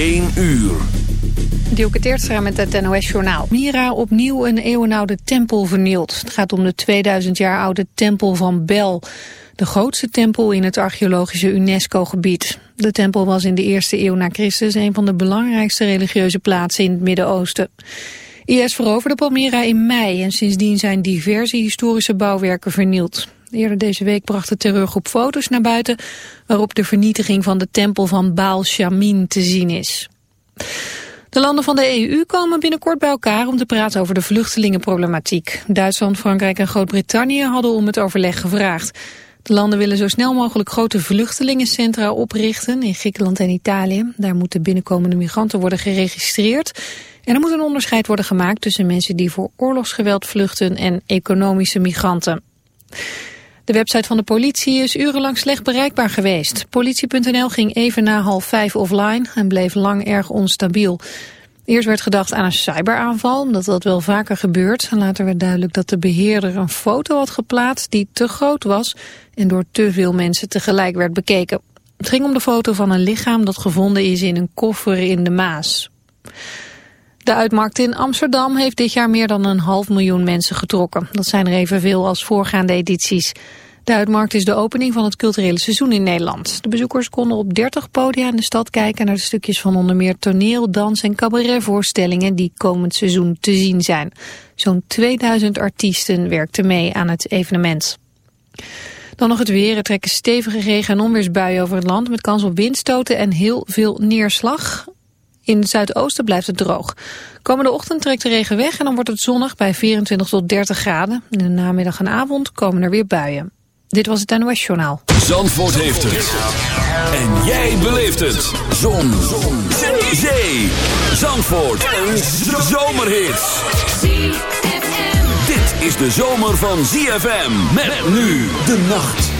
1 uur. Dielke Teertstra met het NOS-journaal. Mira opnieuw een eeuwenoude tempel vernield. Het gaat om de 2000 jaar oude tempel van Bel. De grootste tempel in het archeologische UNESCO-gebied. De tempel was in de eerste eeuw na Christus een van de belangrijkste religieuze plaatsen in het Midden-Oosten. IS veroverde Palmyra in mei en sindsdien zijn diverse historische bouwwerken vernield. Eerder deze week bracht de terreurgroep foto's naar buiten... waarop de vernietiging van de tempel van Baal Shamin te zien is. De landen van de EU komen binnenkort bij elkaar om te praten over de vluchtelingenproblematiek. Duitsland, Frankrijk en Groot-Brittannië hadden om het overleg gevraagd. De landen willen zo snel mogelijk grote vluchtelingencentra oprichten in Griekenland en Italië. Daar moeten binnenkomende migranten worden geregistreerd. En er moet een onderscheid worden gemaakt tussen mensen die voor oorlogsgeweld vluchten en economische migranten. De website van de politie is urenlang slecht bereikbaar geweest. Politie.nl ging even na half vijf offline en bleef lang erg onstabiel. Eerst werd gedacht aan een cyberaanval, omdat dat wel vaker gebeurt. Later werd duidelijk dat de beheerder een foto had geplaatst die te groot was en door te veel mensen tegelijk werd bekeken. Het ging om de foto van een lichaam dat gevonden is in een koffer in de Maas. De uitmarkt in Amsterdam heeft dit jaar meer dan een half miljoen mensen getrokken. Dat zijn er evenveel als voorgaande edities. De uitmarkt is de opening van het culturele seizoen in Nederland. De bezoekers konden op 30 podia in de stad kijken naar de stukjes van onder meer toneel, dans en cabaretvoorstellingen die komend seizoen te zien zijn. Zo'n 2000 artiesten werkten mee aan het evenement. Dan nog het weer. Er trekken stevige regen- en onweersbuien over het land met kans op windstoten en heel veel neerslag. In het zuidoosten blijft het droog. Komende ochtend trekt de regen weg en dan wordt het zonnig bij 24 tot 30 graden. In de namiddag en avond komen er weer buien. Dit was het NOS Journaal. Zandvoort heeft het. En jij beleeft het. Zon. Zon. Zee. Zandvoort. Een zomerhit. Dit is de zomer van ZFM. Met nu de nacht.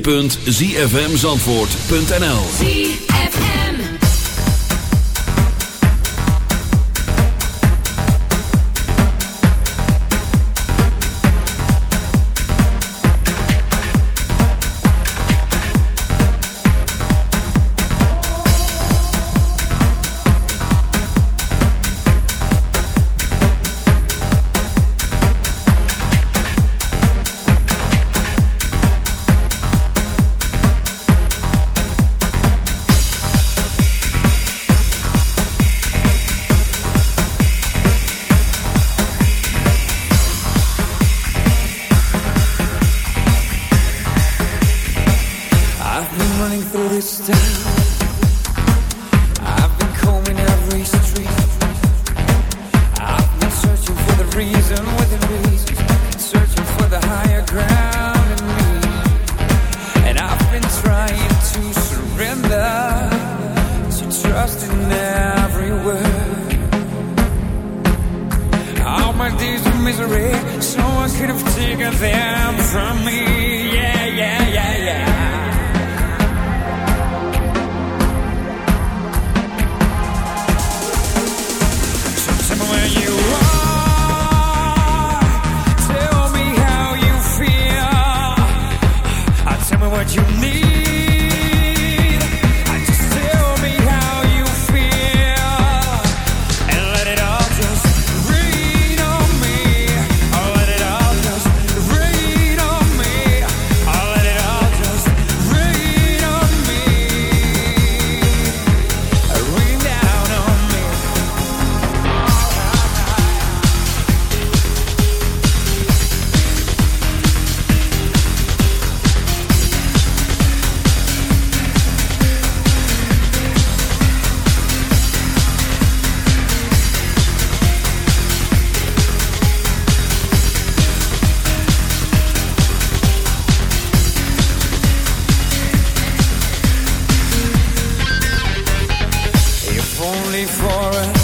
www.zfmzandvoort.nl only for a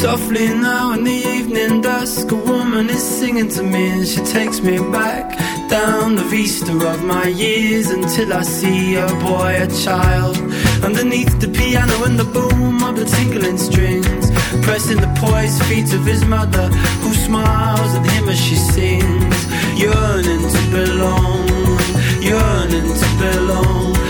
softly now and then dusk, a woman is singing to me, and she takes me back down the vista of my years until I see a boy, a child, underneath the piano and the boom of the tinkling strings, pressing the poised feet of his mother, who smiles at him as she sings, yearning to belong, yearning to belong.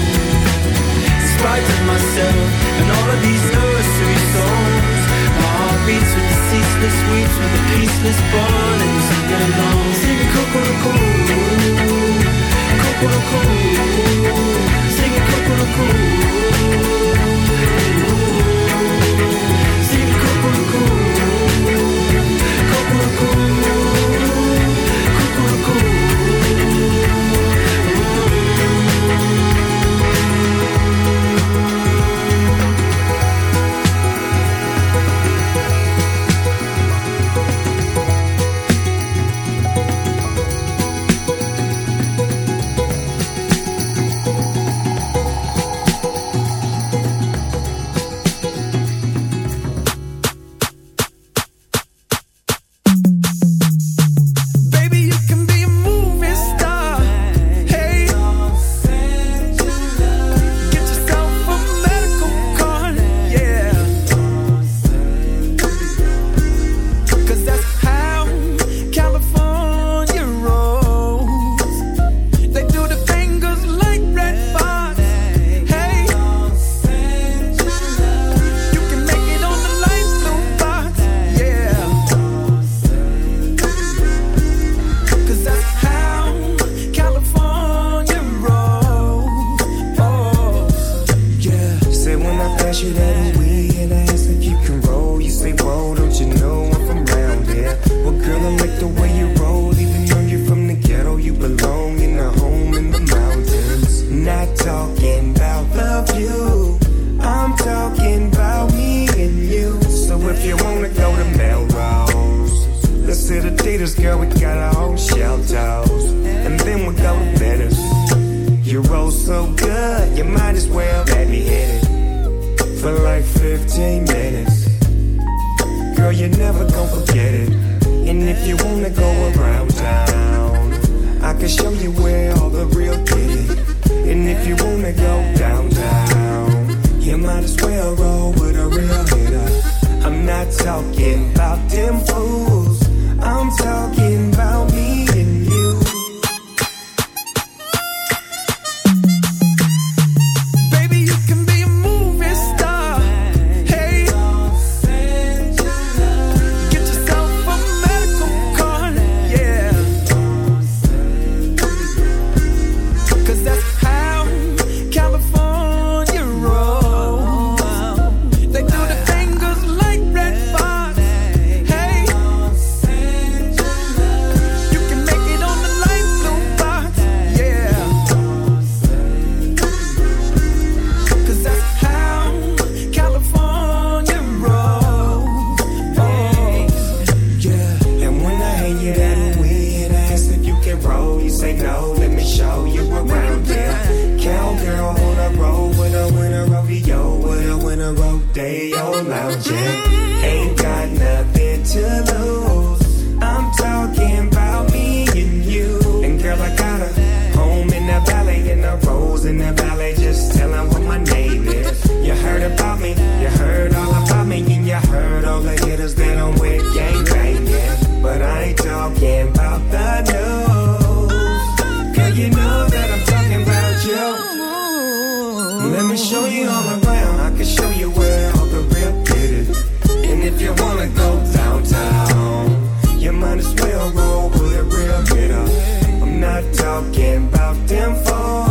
of myself and all of these nursery songs. My heart beats with the ceaseless weeps, with the peaceless burning sing along. Sing cuckoo, cuckoo, sing had me hit it for like 15 minutes. Girl, you're never gonna forget it. And if you wanna go around town, I can show you where all the real did. And if you wanna go downtown, you might as well roll with a real hitter. I'm not talking about them fools, I'm talking about me. swim, roll with a real hitter. I'm not talking about them phones.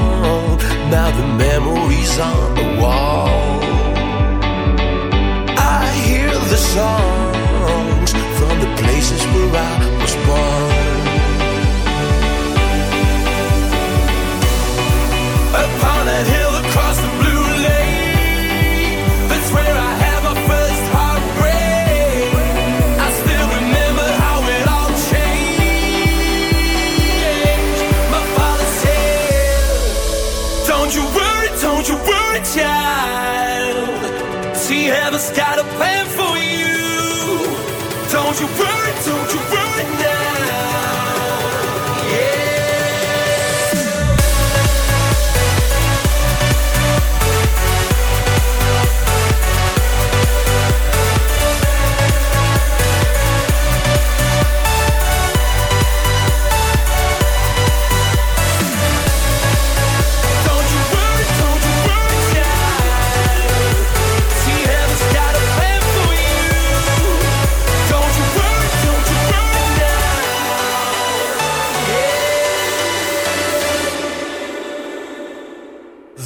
about the memories on the wall. I hear the songs from the places where I was born. Upon that hill. She ever's got a plan for you. Don't you worry, don't you